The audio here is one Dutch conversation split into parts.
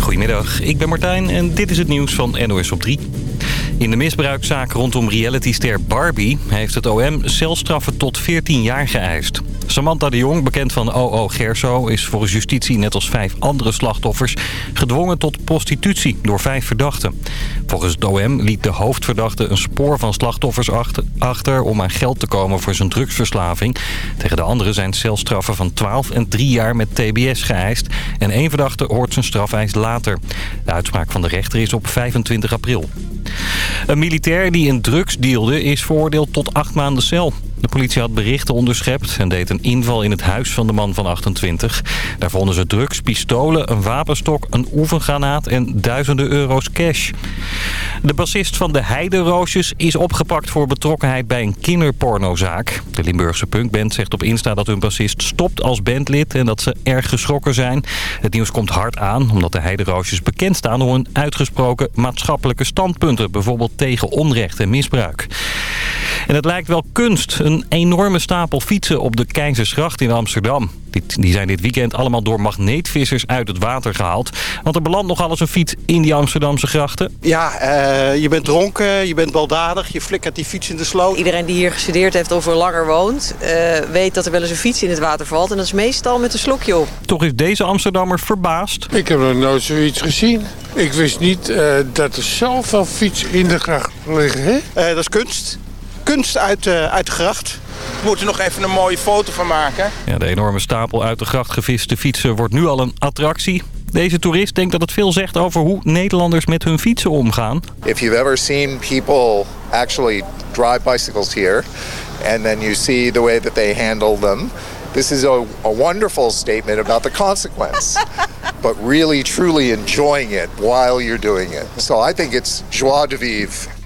Goedemiddag, ik ben Martijn en dit is het nieuws van NOS op 3. In de misbruikzaak rondom realityster Barbie heeft het OM celstraffen tot 14 jaar geëist. Samantha de Jong, bekend van OO Gerso, is volgens justitie net als vijf andere slachtoffers gedwongen tot prostitutie door vijf verdachten. Volgens het OM liet de hoofdverdachte een spoor van slachtoffers achter om aan geld te komen voor zijn drugsverslaving. Tegen de anderen zijn celstraffen van 12 en 3 jaar met TBS geëist en één verdachte hoort zijn strafeis later. De uitspraak van de rechter is op 25 april. Een militair die in drugs dealde is veroordeeld tot acht maanden cel. De politie had berichten onderschept en deed een inval in het huis van de man van 28. Daar vonden ze drugs, pistolen, een wapenstok, een oefengranaat en duizenden euro's cash. De bassist van de Heideroosjes is opgepakt voor betrokkenheid bij een kinderpornozaak. De Limburgse punkband zegt op Insta dat hun bassist stopt als bandlid en dat ze erg geschrokken zijn. Het nieuws komt hard aan omdat de Heideroosjes bekend staan door hun uitgesproken maatschappelijke Bijvoorbeeld tegen onrecht en misbruik. En het lijkt wel kunst. Een enorme stapel fietsen op de Keizersgracht in Amsterdam. Die zijn dit weekend allemaal door magneetvissers uit het water gehaald. Want er belandt nogal eens een fiets in die Amsterdamse grachten. Ja, uh, je bent dronken, je bent baldadig, je flikkert die fiets in de sloot. Iedereen die hier gestudeerd heeft of er langer woont... Uh, weet dat er wel eens een fiets in het water valt. En dat is meestal met een slokje op. Toch is deze Amsterdammer verbaasd. Ik heb nog nooit zoiets gezien. Ik wist niet uh, dat er zoveel fiets in de gracht liggen. Hè? dat is kunst kunst uit, uh, uit de gracht. We moeten nog even een mooie foto van maken. Ja, de enorme stapel uit de gracht geviste fietsen wordt nu al een attractie. Deze toerist denkt dat het veel zegt over hoe Nederlanders met hun fietsen omgaan. If you've ever seen people actually drive bicycles here and then you see the way that they handle them, this is a, a wonderful statement about the consequence. but really truly enjoying it while you're doing it. So I think it's joie de vivre.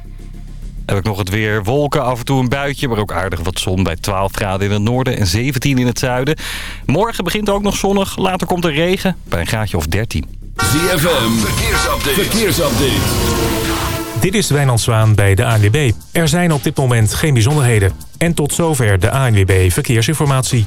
Heb ik nog het weer. Wolken, af en toe een buitje, maar ook aardig wat zon bij 12 graden in het noorden en 17 in het zuiden. Morgen begint ook nog zonnig, later komt er regen bij een graadje of 13. ZFM, verkeersupdate. verkeersupdate. Dit is Wijnand Zwaan bij de ANWB. Er zijn op dit moment geen bijzonderheden. En tot zover de ANWB Verkeersinformatie.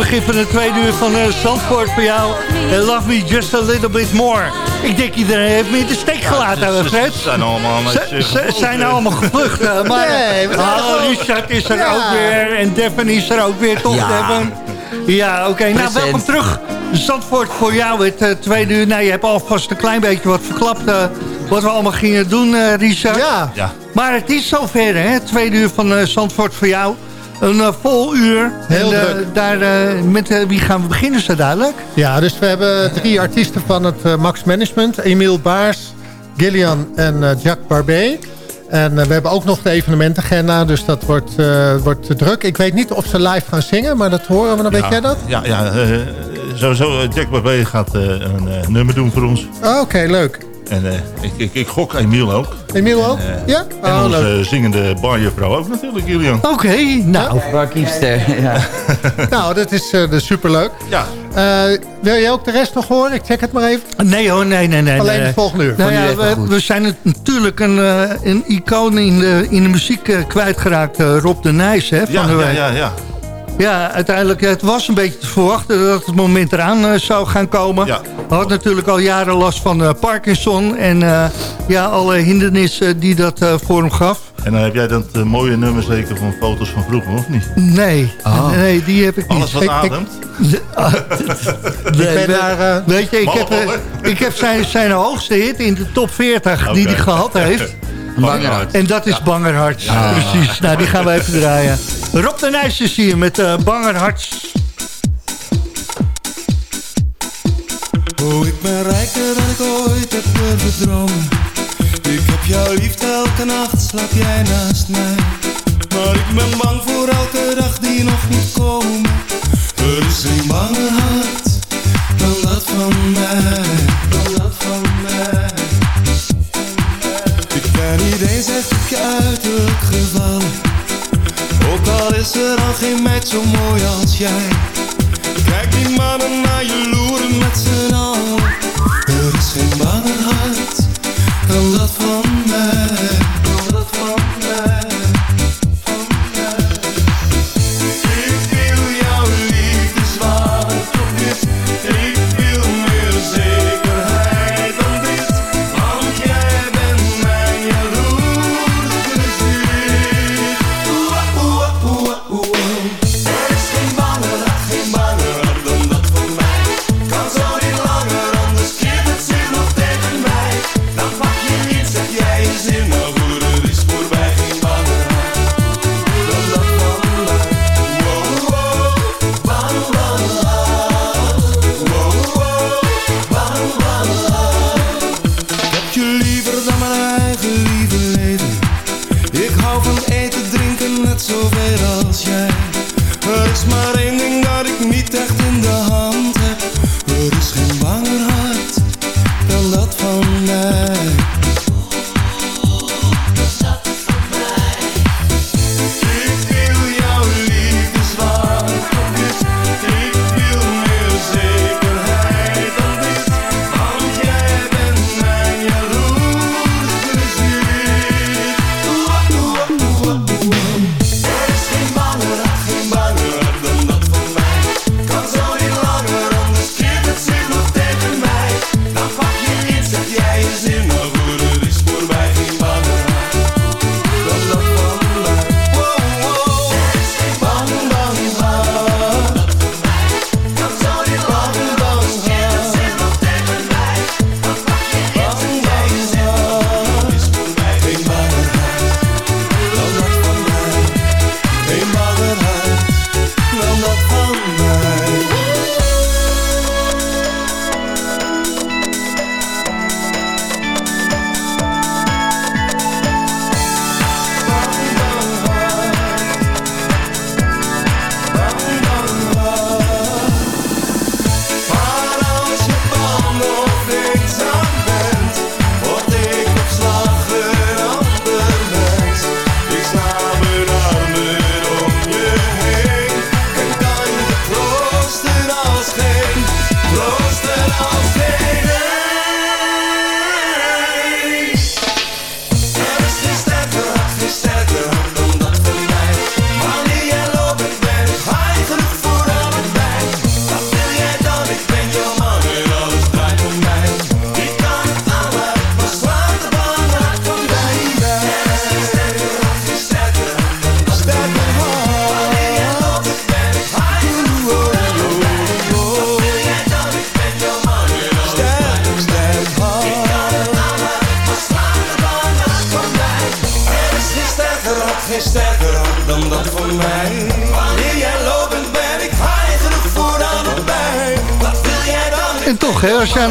Begin van de tweede uur van uh, Zandvoort voor jou. And love me just a little bit more. Ik denk iedereen heeft me in de steek gelaten, ja, Fred. Ze zijn allemaal, ze, zijn allemaal gevlucht. maar nee, hallo, Richard is er ja. ook weer. En Devin is er ook weer, toch, ja. Devin? Ja, oké. Okay. Nou, welkom terug. Zandvoort voor jou, het uh, tweede uur. Nou, je hebt alvast een klein beetje wat verklapt... Uh, wat we allemaal gingen doen, uh, Richard. Ja. ja. Maar het is zover, hè? Tweede uur van Zandvoort voor jou. Een uh, vol uur. Heel en, uh, daar, uh, met wie gaan we beginnen zo dadelijk? Ja, dus we hebben drie artiesten van het Max Management. Emiel Baars, Gillian en Jacques Barbet. En we hebben ook nog de evenementagenda, dus dat wordt, wordt druk. Ik weet niet of ze live gaan zingen, maar dat horen we. Dan ja, weet jij dat? Ja, ja sowieso. Jack Barbet gaat een nummer doen voor ons. Oh, Oké, leuk. En uh, ik, ik, ik, gok Emiel ook. Emiel ook? En, uh, ja? En oh, onze leuk. zingende barjuffrouw ook natuurlijk, Julian. Oké, okay, nou. Barkiepster, ja. nou, dat is, uh, superleuk. Ja. wil jij ook de rest nog horen? Ik check het maar even. Nee hoor, nee, nee, nee. Alleen nee. het volgende uur. Nou ja, we, we, zijn het natuurlijk een, een icoon in de, in de muziek kwijtgeraakt. Rob de Nijs, hè, van ja, de week. Ja, ja, ja. Ja, uiteindelijk, het was een beetje te verwachten dat het moment eraan uh, zou gaan komen. Ja. We hadden natuurlijk al jaren last van uh, Parkinson en uh, ja, alle hindernissen die dat voor hem gaf. En dan heb jij dat mooie nummer zeker van foto's van vroeger, of niet? Nee, oh. nee die heb ik niet. Alles wat ik, ademt? Ik, nee, ik ben daar, weet je, ik heb, ik heb zijn, zijn hoogste hit in de top 40 okay. die hij gehad heeft. Bangerhart. En dat is ja. Bangerhart, ja. precies. Nou, die gaan we even draaien. Rob de Nijs is hier met uh, Bangerhart. Oh, ik ben rijker dan ik ooit heb durven dromen. Ik heb jouw liefde elke nacht, slaap jij naast mij. Maar ik ben bang voor elke dag die nog niet komt. Er is een banger hart dan dat van mij. Dan dat van mij. Ik echt op je uiterlijk gevallen. Ook al is er al geen meid zo mooi als jij. Kijk die mannen naar je loeren met z'n allen. Er is geen banger hart dan dat van mij.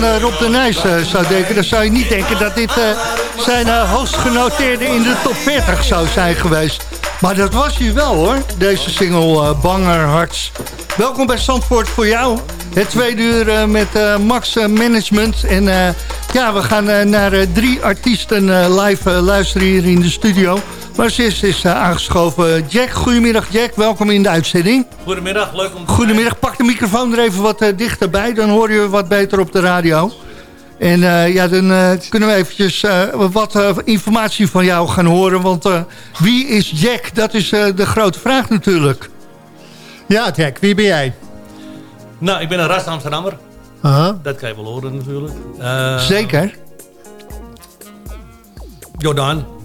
Eh, Rob de Nijs eh, zou denken... dan zou je niet denken dat dit eh, zijn uh, hoogst genoteerde in de top 40 zou zijn geweest. Maar dat was hij wel, hoor. Deze single Banger Harts. Welkom bij Zandvoort voor jou. Het tweede uur met Max Management. En ja, we gaan naar drie artiesten live luisteren hier in de studio... Maar eerst is uh, aangeschoven Jack. Goedemiddag Jack, welkom in de uitzending. Goedemiddag, leuk om te Goedemiddag, pak de microfoon er even wat uh, dichterbij. Dan hoor je wat beter op de radio. En uh, ja, dan kunnen we eventjes wat informatie van jou gaan horen. Want wie is Jack? Dat is de grote vraag natuurlijk. Ja Jack, wie ben jij? Nou, ik ben een ras Amsterdammer. -huh. Dat kan je wel horen natuurlijk. Zeker. Jordaan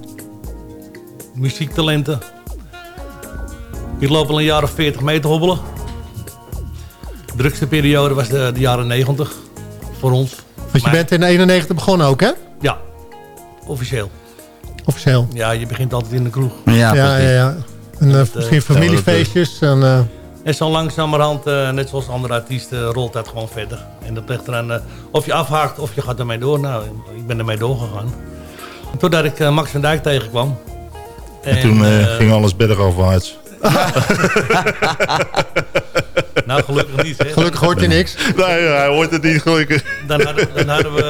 muziektalenten. Ik loop al een jaar of 40 mee te hobbelen. De drukste periode was de, de jaren 90 voor ons. Want je bent in 91 begonnen ook, hè? Ja, officieel. Officieel? Ja, je begint altijd in de kroeg. Ja, ja, ja. ja. En uh, misschien familiefeestjes. En, uh... en zo langzamerhand, uh, net zoals andere artiesten, rolt dat gewoon verder. En dat ligt eraan of je afhaakt of je gaat ermee door. Nou, ik ben ermee doorgegaan. Totdat ik Max van Dijk tegenkwam. En, en toen uh, ging alles bergafwaarts. nou, gelukkig niet. Hè. Gelukkig hoort hij niks. Nee, hij hoort het niet gelukkig. Dan hadden, dan hadden we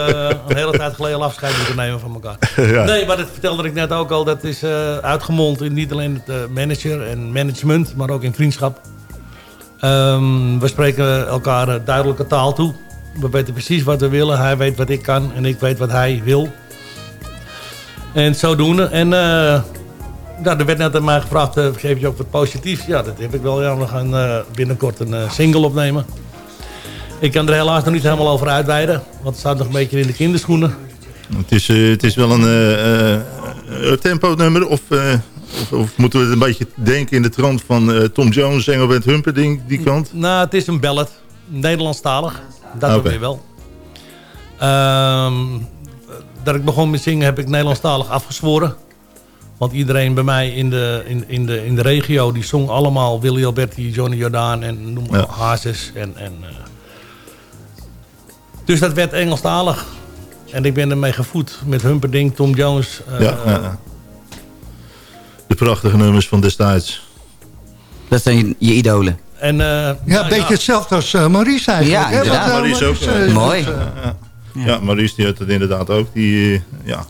een hele tijd geleden al afscheid moeten nemen van elkaar. Ja. Nee, maar dat vertelde ik net ook al. Dat is uh, uitgemond in niet alleen het uh, manager en management, maar ook in vriendschap. Um, we spreken elkaar duidelijke taal toe. We weten precies wat we willen. Hij weet wat ik kan en ik weet wat hij wil. En zodoende. En nou, er werd net aan mij gevraagd, uh, geef je ook wat positiefs? Ja, dat heb ik wel. Ja, we gaan uh, binnenkort een uh, single opnemen. Ik kan er helaas nog niet helemaal over uitweiden. Want het staat nog een beetje in de kinderschoenen. Het is, het is wel een tempo nummer of, of, of, moeten we het een beetje denken in de trant van Tom Jones, Engelbert Humperdinck, die kant? Nou, het is een ballad. Nederlandstalig. Dat okay. weer wel. Um, dat ik begon met zingen heb ik Nederlandstalig afgezworen. Want iedereen bij mij in de, in, in de, in de regio... die zong allemaal Willy Alberti, Johnny Jordaan en noem maar ja. Hazes. En, en, uh... Dus dat werd Engelstalig. En ik ben ermee gevoed met Humperdinck, Tom Jones. Uh, ja, ja, De prachtige nummers van destijds. Dat zijn je, idolen. En, uh, ja, een nou, beetje hetzelfde als Maurice eigenlijk. Ja, inderdaad. Maurice ook. Mooi. Ja, Maurice die had het inderdaad ook. Die, ja,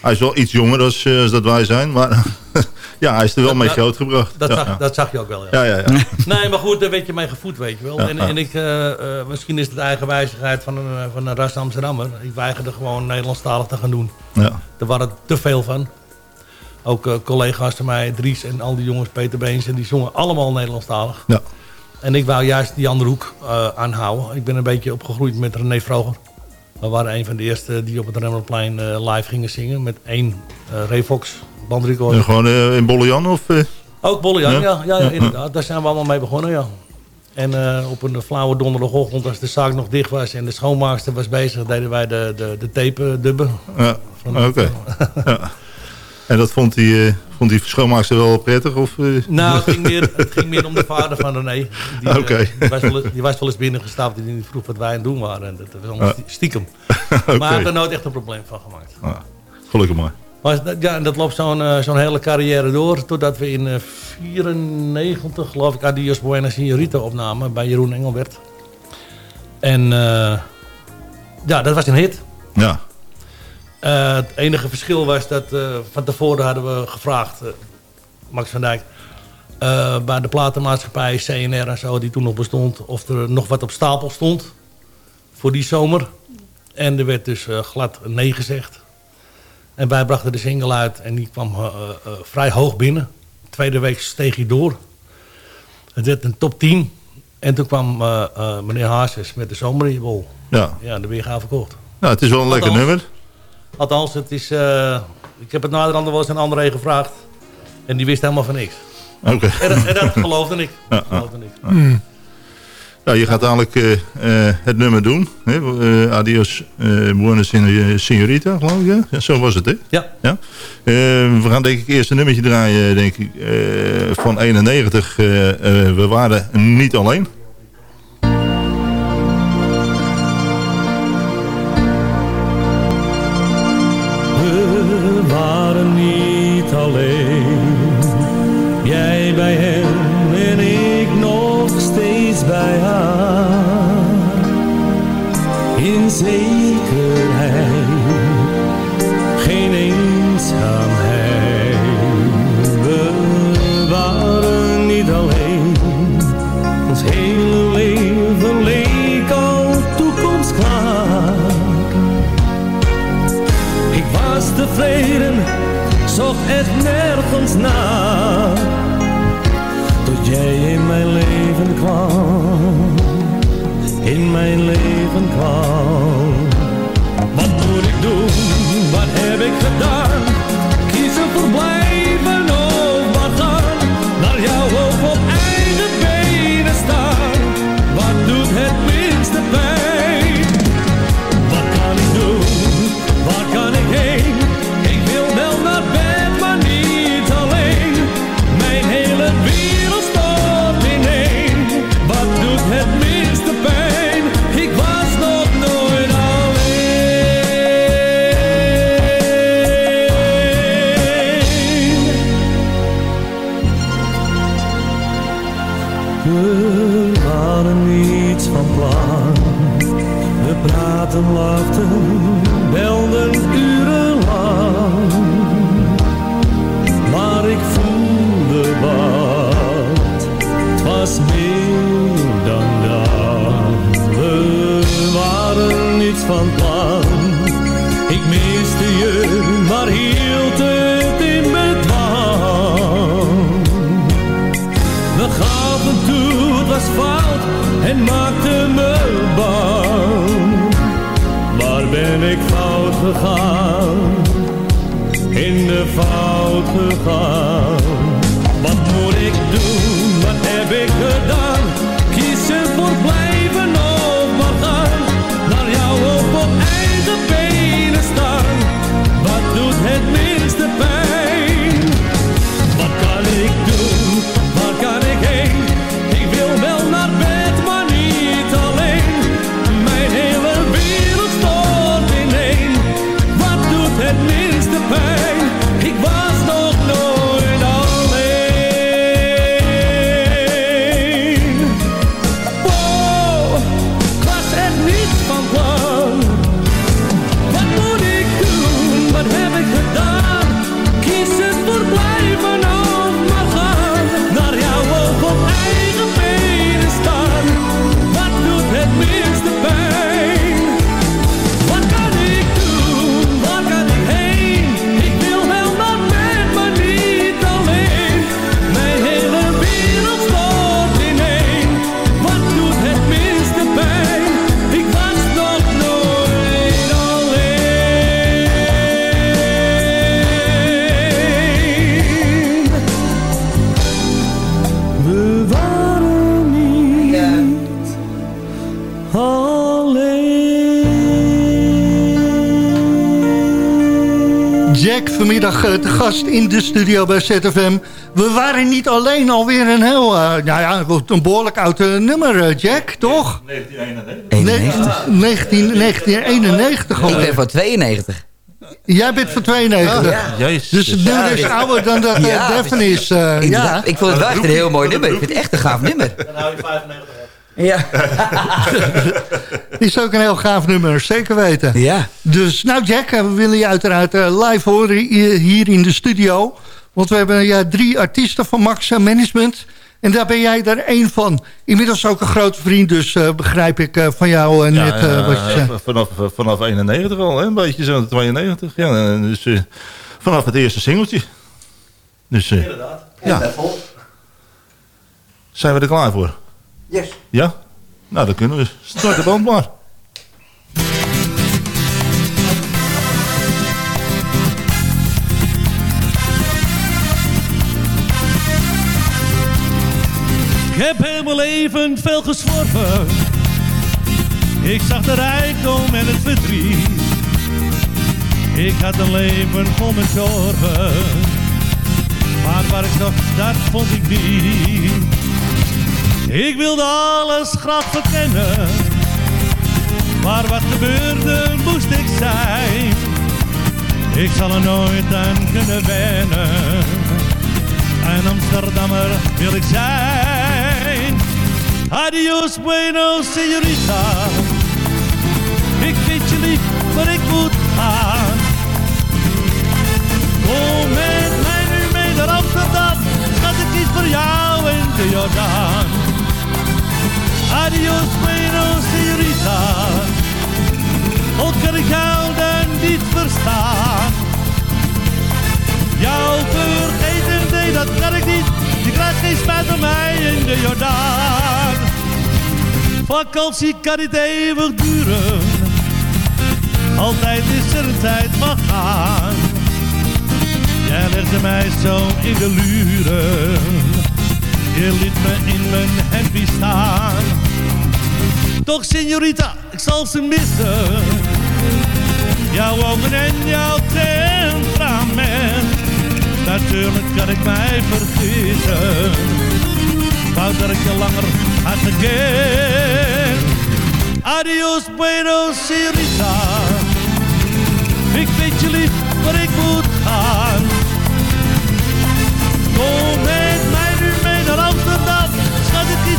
hij is wel iets jonger als, uh, als dat wij zijn, maar ja, hij is er wel dat, mee grootgebracht. Dat, ja, zag, ja. dat zag je ook wel, ja. Ja, ja, ja. nee, maar goed, daar weet je mee gevoed, weet je wel. En, en ik, uh, uh, misschien is het de eigenwijzigheid van een, van een ras Amsterdammer. Ik weigerde gewoon Nederlandstalig te gaan doen. Ja. Er waren te veel van. Ook collega's van mij, Dries en al die jongens, Peter Beens, en die zongen allemaal Nederlandstalig. Ja. En ik wou juist die andere hoek aanhouden. Ik ben een beetje opgegroeid met René Vroger. We waren een van de eerste die op het Rembrandtplein uh, live gingen zingen. Met één uh, Revox bandrecorder. En gewoon uh, in Bollejan? Of, Ook Bollejan, ja? Ja, ja, ja, inderdaad. Daar zijn we allemaal mee begonnen, ja. En op een flauwe donderdagochtend, als de zaak nog dicht was en de schoonmaakster was bezig, deden wij de, de, de tape dubben. Ja, oké. Okay. ja. En dat vond die, vond die schoonmaakster wel prettig? Of, Nou, het ging, meer, het ging meer om de vader van René. Die, okay. die, was, wel, die was wel eens binnengestapt en die vroeg wat wij aan het doen waren. En dat was allemaal stiekem. okay. Maar hij heeft er nooit echt een probleem van gemaakt. Ah, gelukkig maar. maar ja, en dat loopt zo'n uh, zo'n hele carrière door. Totdat we in 1994, uh, geloof ik, Adios Buena Signorita opnamen bij Jeroen Engelbert. En uh, ja, dat was een hit. Ja. Uh, het enige verschil was dat uh, van tevoren hadden we gevraagd, uh, Max van Dijk, bij de platenmaatschappij CNR en zo, die toen nog bestond, of er nog wat op stapel stond voor die zomer. En er werd dus glad nee gezegd. En wij brachten de single uit en die kwam vrij hoog binnen. De tweede week steeg hij door. Het werd een top 10. En toen kwam meneer Hazes met de zomerjebol. Ja. Ja, de weergave verkocht. Nou, het is wel een lekker nummer. Althans, het is, uh, ik heb het naderhand wel eens aan André gevraagd. En die wist helemaal van niks. Oké. Okay. En, en, dat geloofde ik. Ja, geloofde ik. Mm. Ja, je gaat dadelijk uh, uh, het nummer doen. Hè? Uh, adios Buena Signorita, geloof ik. Ja? zo was het, hè? Ja. ja? we gaan denk ik eerst een nummertje draaien, denk ik, van 91. we waren niet alleen. Echt nergens naar. Tot jij in mijn leven kwam, in mijn leven kwam. Wat moet ik doen, van. Ik miste je, maar hield het in bedwang. We gaven toe, het was fout en maakte me bang. Waar ben ik fout gegaan? In de fout gegaan. Wat moet ik doen? Wat heb ik gedaan? Vanmiddag eh, te gast in de studio bij ZFM. We waren niet alleen alweer een heel, eh, nou ja, een behoorlijk oud eh, nummer, Jack, toch? 91. 19, 1991 Ik alweer. ben van 92. Jij bent van 92. Ja. Dus het nummer is ouder dan dat uh, Ja, is. eh, ja. Ik vond het wel echt een heel mooi nummer. Ik vind het echt een gaaf nummer. Dan hou je 95 Ja. is ook een heel gaaf nummer, zeker weten. Ja. Dus nou Jack, we willen je uiteraard eh, live horen hier in de studio. Want we hebben ja, drie artiesten van Max Management. En daar ben jij er één van. Inmiddels ook een grote vriend, dus eh, begrijp ik eh, van jou eh, net eh, wat je zei. vanaf, vanaf 91 al, hè? een beetje zo 92. Ja, dus eh, vanaf het eerste singeltje. Dus, Inderdaad. Ja. Zijn we er klaar voor? Yes. Ja? Nou, dan kunnen we. Start de band maar. Ik heb heel mijn leven veel gezworven. Ik zag de rijkdom en het verdriet. Ik had een leven vol met zorgen. Maar waar ik zag, dat vond ik niet. Ik wilde alles graag verkennen. Maar wat gebeurde, moest ik zijn. Ik zal er nooit aan kunnen wennen. Een Amsterdammer wil ik zijn. Adios, bueno, señorita. Ik vind je lief, maar ik moet gaan. Kom met mij nu mee naar Amsterdam. Schat, ik kies voor jou in de Jordaan. Adios, bueno, señorita. Al kan ik jou dan niet verstaan. Jou vergeten, nee, dat kan ik niet. Je krijgt geen spijt van mij in de Jordaan. Vakantie kan niet eeuwig duren. Altijd is er een tijd van gaan. Jij legde mij zo in de luren. Je liet me in mijn happy staan. Toch, signorita, ik zal ze missen. Jouw ogen en jouw temperament. Natuurlijk kan ik mij vergissen. Wou dat ik je langer had gekend. Adios, bueno, signorita. Ik vind je lief, maar ik moet gaan.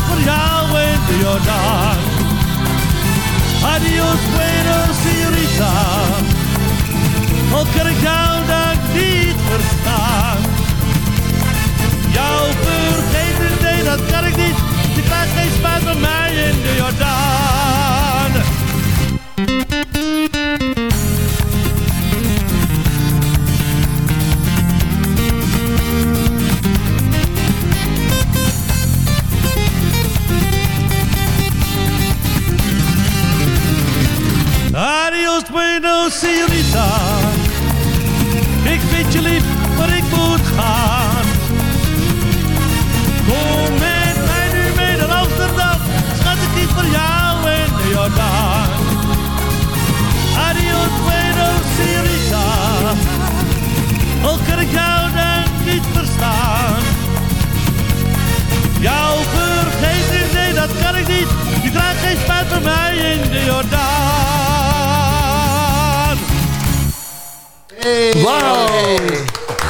Schat, het is voor jou in de Jordaan. Adios, bueno, signorita. Al kan ik jou dan niet verstaan. Jou vergeten, nee, dat kan ik niet. Je krijgt geen spijt van mij in de Jordaan. Bueno, señorita. Ik vind je lief, maar ik moet gaan. Kom met mij nu mee naar Amsterdam. Schat, ik niet voor jou in de Jordaan. Adios, bueno, señorita. Al kan ik jou dan niet verstaan. Jou vergeten, nee, dat kan ik niet. Je krijgt geen spijt van mij in de Jordaan. Wauw.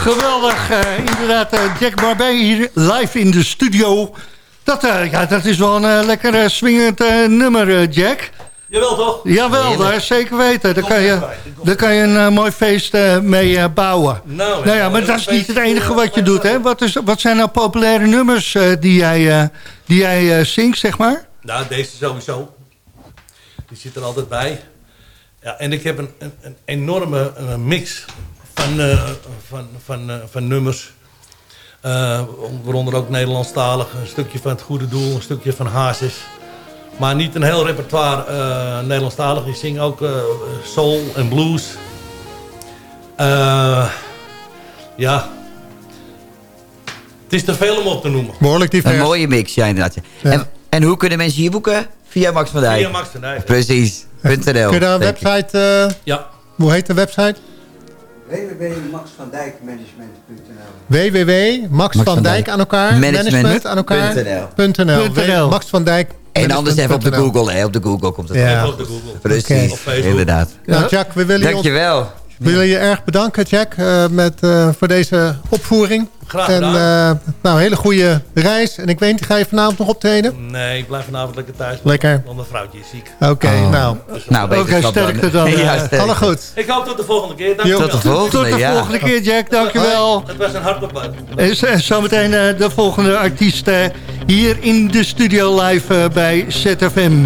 Geweldig. eh, inderdaad, eh, Jack Barbé hier live in de studio. Dat, eh, ja, dat is wel een lekker swingend eh, nummer, Jack. Jawel toch? Jawel, daar zeker weten. Daar kan je, daar kan je een mooi feest eh, mee bouwen. Nou, nou ja, maar dat is niet het enige wat je doet. Hè? Wat, is, wat zijn nou populaire nummers eh, die jij, eh, die jij eh, zingt, zeg maar? Nou, deze sowieso. Die zit er altijd bij. Ja, en ik heb een, een, een enorme eh, mix van, eh, van, van, eh, van nummers. Eh, waaronder ook Nederlandstalig. Een stukje van het goede doel, een stukje van Hazes. Maar niet een heel repertoire eh Nederlandstalig. Ik zing ook eh, soul en blues. Eh, ja. Het is te veel om op te noemen. Behoorlijk divers. Een mooie mix, ja inderdaad. En, en hoe kunnen mensen hier boeken? Via Max van Dijk. Via Max van Dijk. Precies. Kun je daar een website... eh, Ja. Hoe heet de website? www.maxvandijkmanagement.nl www. Max van Dijk aan elkaar. Management. aan elkaar. .nl. .nl. Max van Dijk. En anders even op de. Google. Hè. Op de Google komt het Ja. Op de Google. Precies. Inderdaad. Nou, Jack, we willen je, Dankjewel. we willen je erg bedanken, Jack, eh, met, eh, voor deze opvoering. Graag En gedaan. eh, nou, hele goede reis. En ik weet niet, ga je vanavond nog optreden? Nee, ik blijf vanavond lekker thuis. Lekker. Want mijn vrouwtje is ziek. Oké, nou. Nou, Oké, dan. sterkte dan. Ja, eh, sterkte. alle goed. Ik hoop tot de volgende keer. Dankjewel. Tot de volgende, Tot de ja. volgende keer, Jack. Dankjewel. Het was een hartelijk En z- en zometeen eh, de volgende artiest eh, hier in de studio live bij ZFM.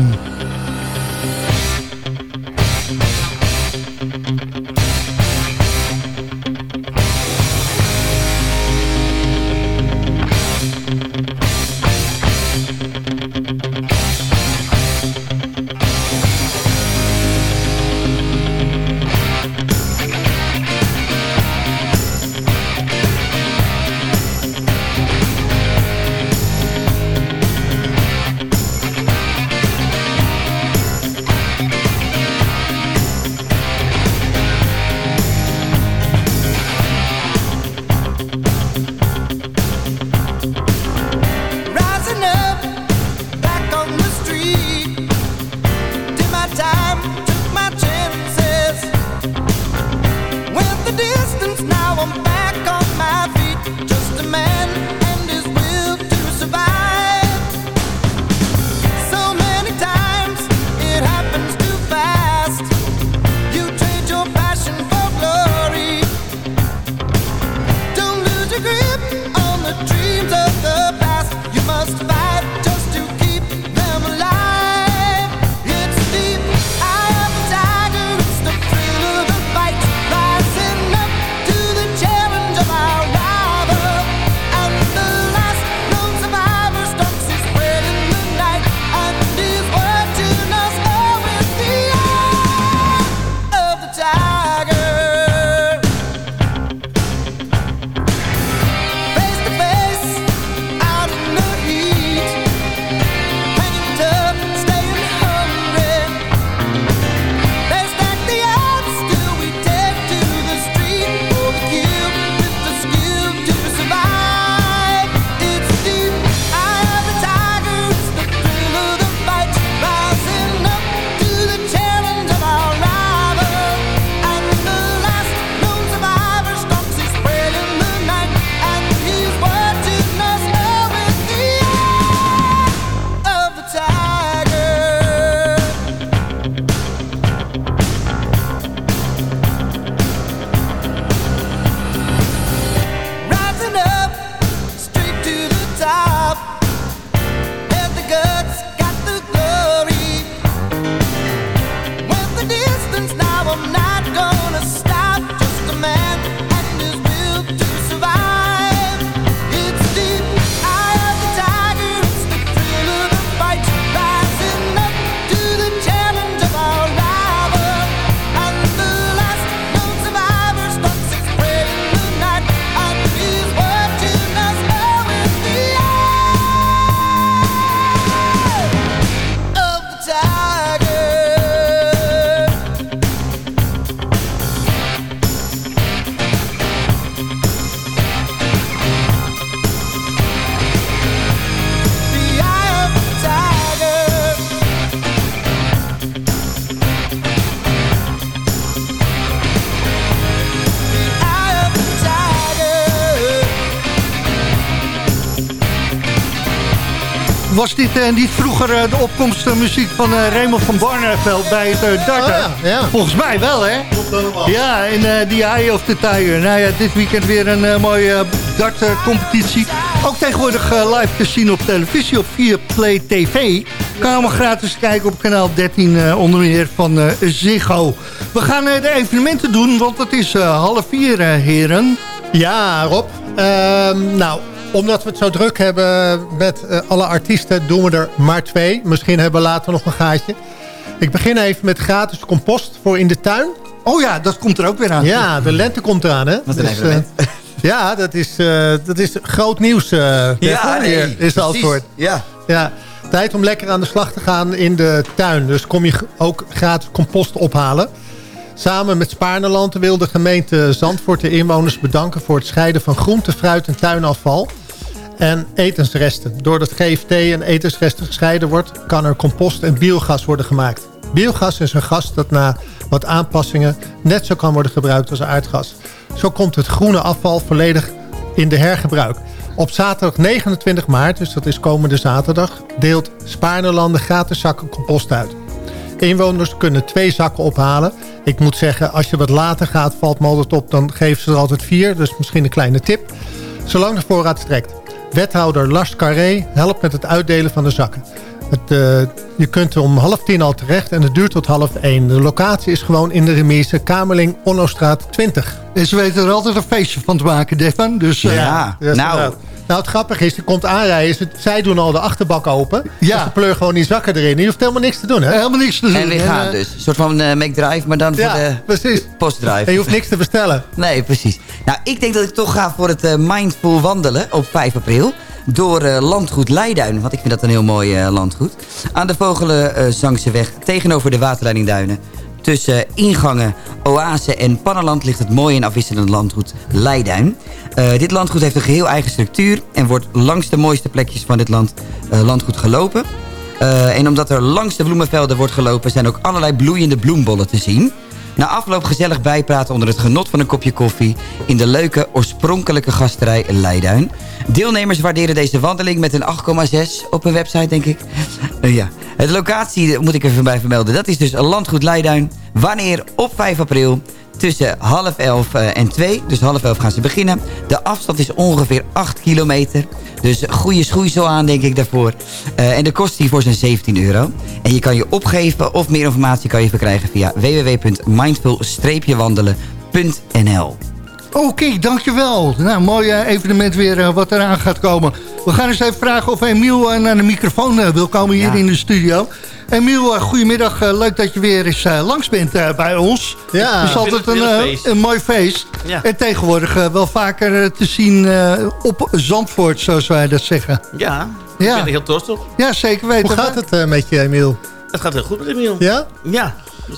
Was dit uh, niet vroeger uh, de opkomstmuziek van uh, Raymond van Barneveld bij het darten? Oh, ja, ja. Volgens mij wel, hè? Ja, in The Eye of the Tiger. Nou ja, dit weekend weer een mooie dartcompetitie. Ook tegenwoordig live te zien op televisie op 4 Play TV. Kan allemaal gratis kijken op kanaal 13 onder meer van Ziggo. We gaan de evenementen doen, want het is half vier, heren. Ja, Rob. Ehm, nou, omdat we het zo druk hebben met uh, alle artiesten... doen we er maar twee. Misschien hebben we later nog een gaatje. Ik begin even met gratis compost voor in de tuin. Oh ja, dat komt er ook weer aan. Ja, de lente komt eraan, hè? Wat een dus. Uh, ja, dat is, uh, dat is groot nieuws. ja, nee, is het antwoord. Ja. ja. Tijd om lekker aan de slag te gaan in de tuin. Dus kom je ook gratis compost ophalen. Samen met Spaarneland wil de gemeente Zandvoort de inwoners bedanken... voor het scheiden van groente, fruit en tuinafval en etensresten. Doordat GFT en etensresten gescheiden wordt... kan er compost en biogas worden gemaakt. Biogas is een gas dat na wat aanpassingen... net zo kan worden gebruikt als aardgas. Zo komt het groene afval volledig in de hergebruik. Op zaterdag 29 maart, dus dat is komende zaterdag... deelt Spaarnelanden gratis zakken compost uit. Inwoners kunnen twee zakken ophalen. Ik moet zeggen, als je wat later gaat, valt me altijd op... dan geven ze er altijd vier, dus misschien een kleine tip. Zolang de voorraad strekt. Wethouder Lars Carré helpt met het uitdelen van de zakken. Het, uh, je kunt om half tien al terecht en het duurt tot half één. De locatie is gewoon in de remise Kamerling Onnostraat 20. En ze weten er altijd een feestje van te maken, Defan. Dus, uh, ja, nou... Nou, het grappige is, je komt aanrijden. Zij doen al de achterbak open. Ja. Ze pleuren gewoon die zakken erin. Je hoeft helemaal niks te doen, hè? Helemaal niks te doen. En we gaan dus. Een soort van uh, make drive, maar dan voor de precies. postdrive. En je hoeft niks te bestellen. Nee, precies. Nou, ik denk dat ik toch ga voor het uh, mindful wandelen op 5 april door uh, landgoed Leiduin. Want ik vind dat een heel mooi uh, landgoed. Aan de Vogelenzangse tegenover de waterleidingduinen. Tussen ingangen, Oase en Pannenland ligt het mooie en afwisselende landgoed Leiduin. Uh, dit landgoed heeft een geheel eigen structuur... en wordt langs de mooiste plekjes van dit land, landgoed gelopen. en omdat er langs de bloemenvelden wordt gelopen... zijn ook allerlei bloeiende bloembollen te zien... Na afloop gezellig bijpraten onder het genot van een kopje koffie... in de leuke oorspronkelijke gasterij Leiduin. Deelnemers waarderen deze wandeling met een 8,6 op een website, denk ik. Uh, ja. De locatie, moet ik even bij vermelden, dat is dus Landgoed Leiduin. Wanneer? Op 5 april tussen half elf eh, en twee. Dus half elf gaan ze beginnen. De afstand is ongeveer 8 kilometer. Dus goede schoeisel aan, denk ik, daarvoor. Uh, en de kosten hiervoor zijn 17 euro. En je kan je opgeven of meer informatie kan je verkrijgen via www.mindful-wandelen.nl Oké, okay, dankjewel. Nou, mooi uh, evenement weer uh, wat eraan gaat komen. We gaan eens even vragen of Emiel uh, naar de microfoon wil komen hier ja. in de studio. Emiel, goedemiddag. leuk dat je weer eens langs bent bij ons. Ja. Het is altijd een, een, mooi feest. Ja. En tegenwoordig wel vaker te zien op Zandvoort, zoals wij dat zeggen. Ja, ik ja. ben er heel trots op. Ja, zeker weten. Hoe gaat het met je, Emiel? Het gaat heel goed met Emiel. Ja? Ja.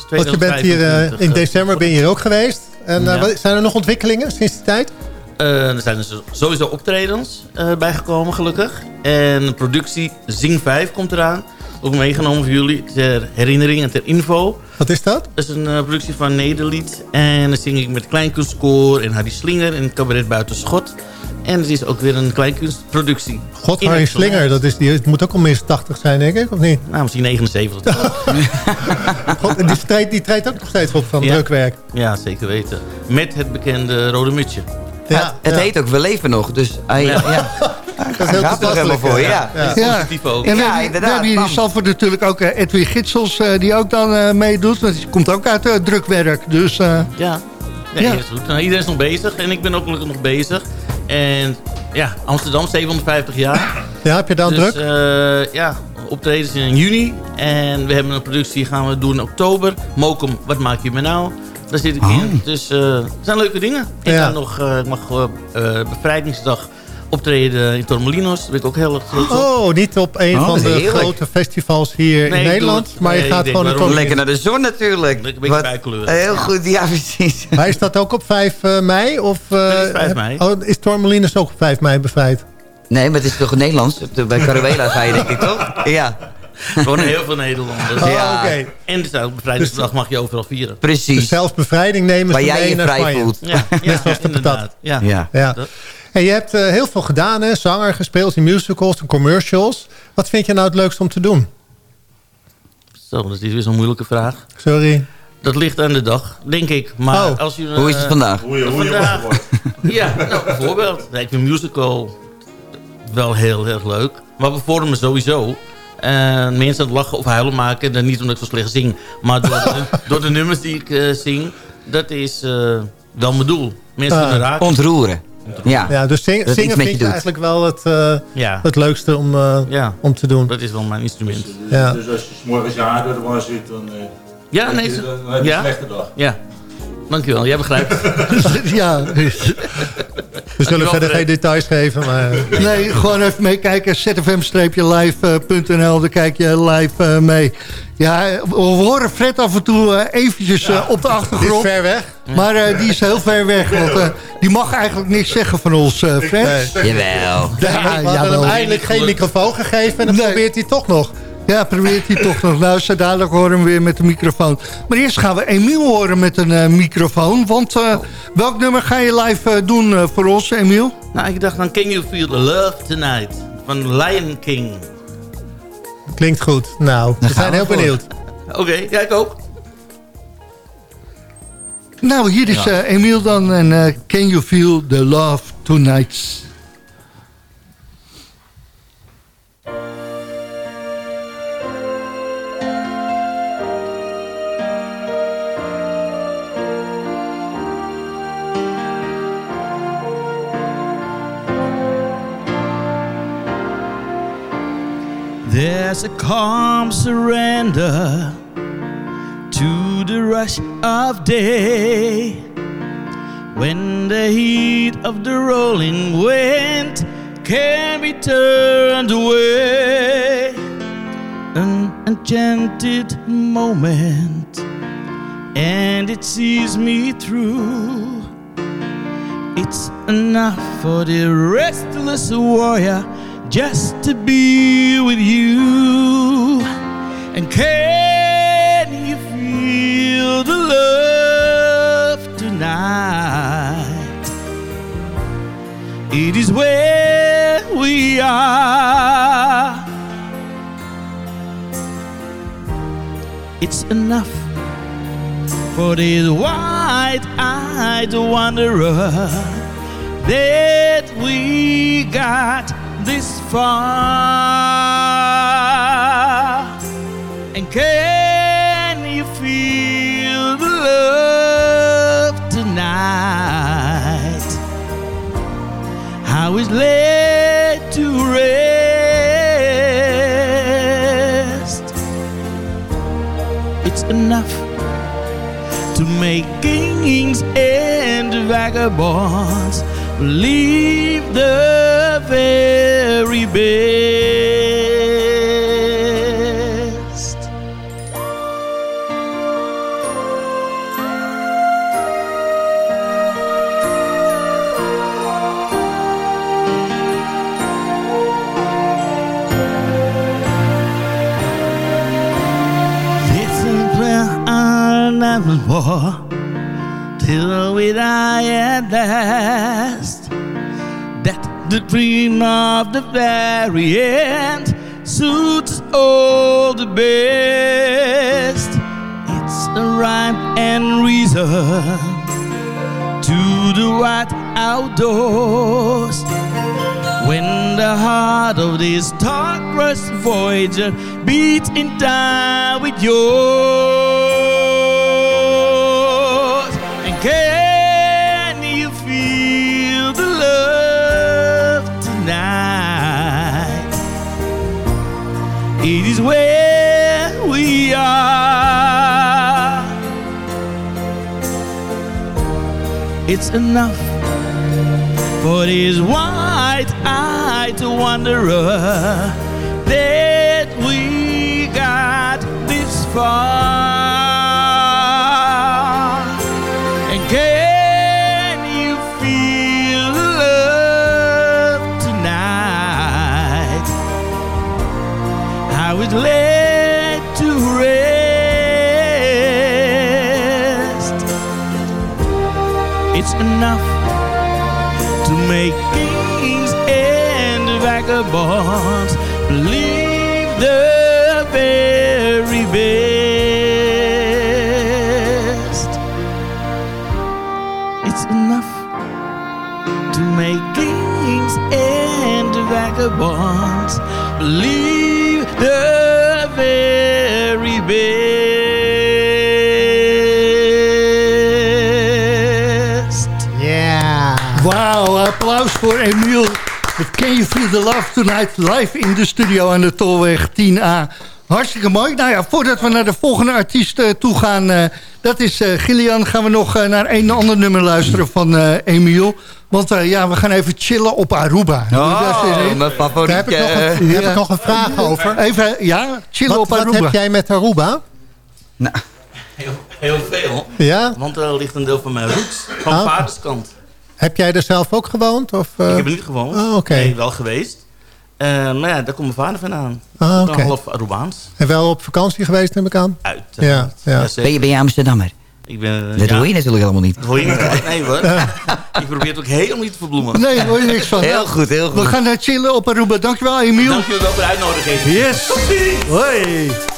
Want je bent hier in december ben je hier ook geweest. En uh, ja. zijn er nog ontwikkelingen sinds die tijd? Uh, er zijn dus sowieso optredens bijgekomen, gelukkig. En productie Zing 5 komt eraan. Ook meegenomen voor jullie ter herinnering en ter info. Wat is dat? Dat is een uh, productie van Nederlied. En dan zing ik met Kleinkunstkoor en Harry Slinger en Cabaret Buiten Schot. En het is ook weer een kleinkunstproductie. God, Harry Slinger, dat is, die, het moet ook al minstens 80 zijn, denk ik, of niet? Nou, misschien 79. God, die, treedt, die treedt ook nog steeds op van ja. drukwerk. Ja, zeker weten. Met het bekende rode mutsje. Ja, het, het ja. heet ook We Leven Nog, dus hij, ja. ja. Dat is heel gaat er helemaal voor, ja. ja. ook. En we, ja, inderdaad. We hebben hier in Zandvoort natuurlijk ook uh, Edwin Gitsels, uh, die ook dan uh, meedoet. Want die komt ook uit drukwerk, dus... ja. Nee, ja. Is goed. Nou, iedereen is nog bezig en ik ben ook gelukkig nog bezig. En ja, Amsterdam, 750 jaar. Ja, heb je dan dus, druk? Uh, ja, optredens in juni. En we hebben een productie gaan we doen in oktober. Mokum, wat maak je me nou? Daar zit ik oh. in. Dus uh, het zijn leuke dingen. Ik, ja. nog, uh, ik mag uh, bevrijdingsdag optreden in Tormelinos. Daar ben ik ook heel erg trots op. Oh, niet op een oh, van de heerlijk. grote festivals hier nee, in Nederland. Het, maar je gaat gewoon... Lekker naar de zon natuurlijk. Een beetje bijkleuren. Heel goed, ja precies. Maar is dat ook op 5 uh, mei? Of, uh, nee, 5 mei. Oh, is Tormelinos ook op 5 mei bevrijd? Nee, maar het is toch Nederlands? Bij Caruela ga je denk ik toch? Ja. Er wonen heel veel Nederlanders. Oh, ja. okay. En de bevrijdingsdag mag je overal vieren. Precies. Dus zelf bevrijding nemen Waar jij je vrij voelt. Ja, ja, Net zoals de patat. Ja. ja. ja. En je hebt eh, heel veel gedaan, hè? zanger gespeeld in musicals en commercials. Wat vind je nou het leukste om te doen? Zo, dat is weer zo'n moeilijke vraag. Sorry. Dat ligt aan de dag, denk ik. Maar Oh. als je, Hoe is het eh, vandaag? Hoe je, hoe je Vandaag. Ja, nou, bijvoorbeeld. Nee, ik vind musical wel heel erg leuk. Maar we vormen sowieso. En mensen aan het lachen of huilen maken. Dan niet omdat ik zo slecht zing. Maar door de, door de nummers die ik eh, zing. Dat is eh, wel mijn doel. Mensen Ah. kunnen raken. Ontroeren. Ja. Ja, dus zing- zingen vind je doet. eigenlijk wel het, eh, Ja. het leukste om, eh, Ja. om te doen. Dat is wel mijn instrument. Ja. Dus als je 's morgens je haar door de war zit, dan, eh, Ja, dan nee. heb je- ze- dan heb je ja? een slechte dag. Ja. Dankjewel, jij begrijpt. ja. We zullen verder geen details geven, maar... Nee, gewoon even meekijken. zfm-live.nl, daar kijk je live eh, mee. Ja, we horen Fred af en toe eh, eventjes eh, op de achtergrond. Die is ver weg. Maar eh, die is heel ver weg. Want eh, die mag eigenlijk niks zeggen van ons, eh, Fred. Nee. Jawel. Ja, we hem eindelijk geen microfoon gegeven en dan Nee. probeert hij toch nog. Ja, probeert hij toch nog. Nou, zo dadelijk horen we hem weer met de microfoon. Maar eerst gaan we Emiel horen met een eh, microfoon. Want eh, welk nummer ga je live eh, doen voor ons, Emiel? nou, ik dacht dan Can You Feel the Love Tonight? Van Lion King. Klinkt goed. Nou, we zijn heel voor. benieuwd. Oké, ja, ik ook. Nou, hier is eh, Emiel dan. En eh, Can You Feel the Love Tonight? There's a calm surrender to the rush of day when the heat of the rolling wind can be turned away. An enchanted moment, and it sees me through. It's enough for the restless warrior just to be with you. And can you feel the love tonight? It is where we are. It's enough for this wide-eyed wanderer that we got this far. And can you feel the love tonight? How it's laid to rest. It's enough to make kings and vagabonds believe the voyager beats in time with yours. And can you feel the love tonight? It is where we are. It's enough for this wide-eyed wanderer that far. Can you feel the love tonight? How it led to rest. It's enough to make kings and vagabonds believe the very best. It's enough to make kings and vagabonds believe the very best. Ja. Wauw, applaus voor Emiel. Het Can You Feel the Love Tonight live in de studio aan de Tolweg 10A. Hartstikke mooi. Nou ja, voordat we naar de volgende artiest uh, toe gaan... Uh, dat is uh, Gillian, gaan we nog naar een ander nummer luisteren van Emiel. Want ja, we gaan even chillen op Aruba. Oh, mijn favoriet. Daar heb ik nog een, heb ik nog een vraag over. Even, ja, chillen wat, op Aruba. Wat heb jij met Aruba? Nou, heel, heel veel. Ja? Want er ligt een deel van mijn roots, van oh. vaderskant. Heb jij er zelf ook gewoond? Of, uh... Ik heb er niet gewoond. Oh, okay. Nee, wel geweest. Uh, maar ja, daar komt mijn vader vandaan. Ah, oké. Okay. half Arubaans. En wel op vakantie geweest, neem ik aan? Uit. Ja, ja. Ben, je, ben je Amsterdammer? Ik ben, dat ja. hoor je natuurlijk helemaal niet. Dat hoor je niet. Nee hoor. ik probeer het ook helemaal niet te verbloemen. Nee, daar hoor je niks van. Heel goed, heel goed. We gaan naar chillen op Aruba. Dankjewel, Emiel. Dankjewel voor de uitnodiging. Yes. Hoi.